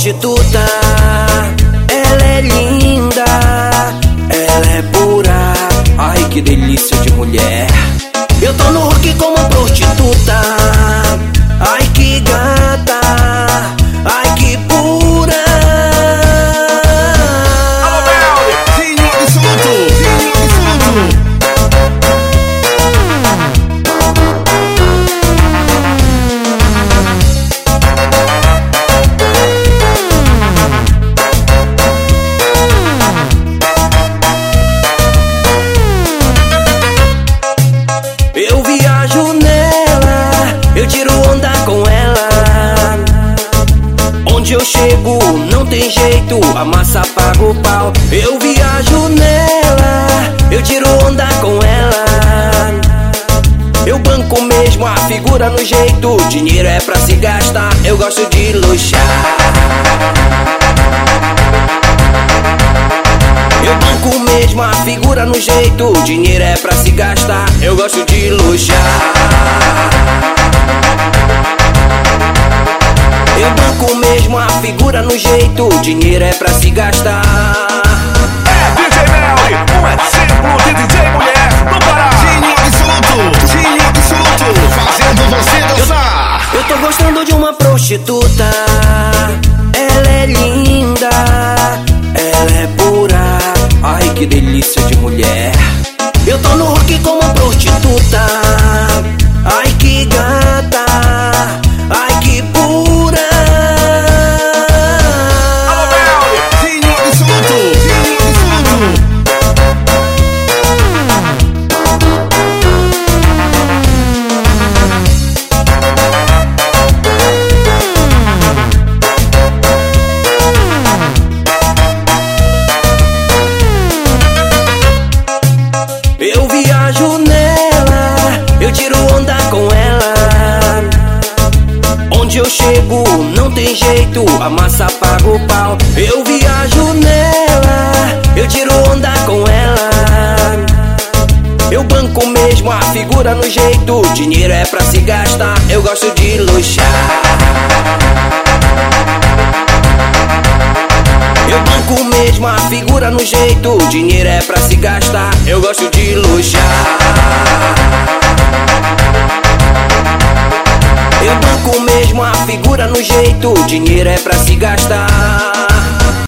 prostituta. Ela é linda, ela é pura. Ai que delícia de mulher. Eu tô no rock como prostituta. Chego, não tem jeito, a massa paga o pau. Eu viajo nela, eu tiro onda com ela. Eu banco mesmo a figura no jeito, dinheiro é pra se gastar, eu gosto de luxar. Eu banco mesmo a figura no jeito. Dinheiro é pra se gastar. Eu gosto de luxar. Figura no jeito. Dinheiro é pra se gastar. É DJ Mel, um exemplo de DJ mulher no Pará. Zinho absoluto, zinho absoluto. Fazendo você dançar. Eu tô gostando de uma prostituta. Tiro onda com ela. Onde eu chego, não tem jeito, a massa paga o pau. Eu viajo nela, eu tiro onda com ela. Eu banco mesmo a figura no jeito, dinheiro é pra se gastar. Eu gosto de luxar. Eu banco mesmo a figura no jeito. Dinheiro é pra se gastar. Eu gosto de luxar. Banco mesmo a figura no jeito. Dinheiro é pra se gastar.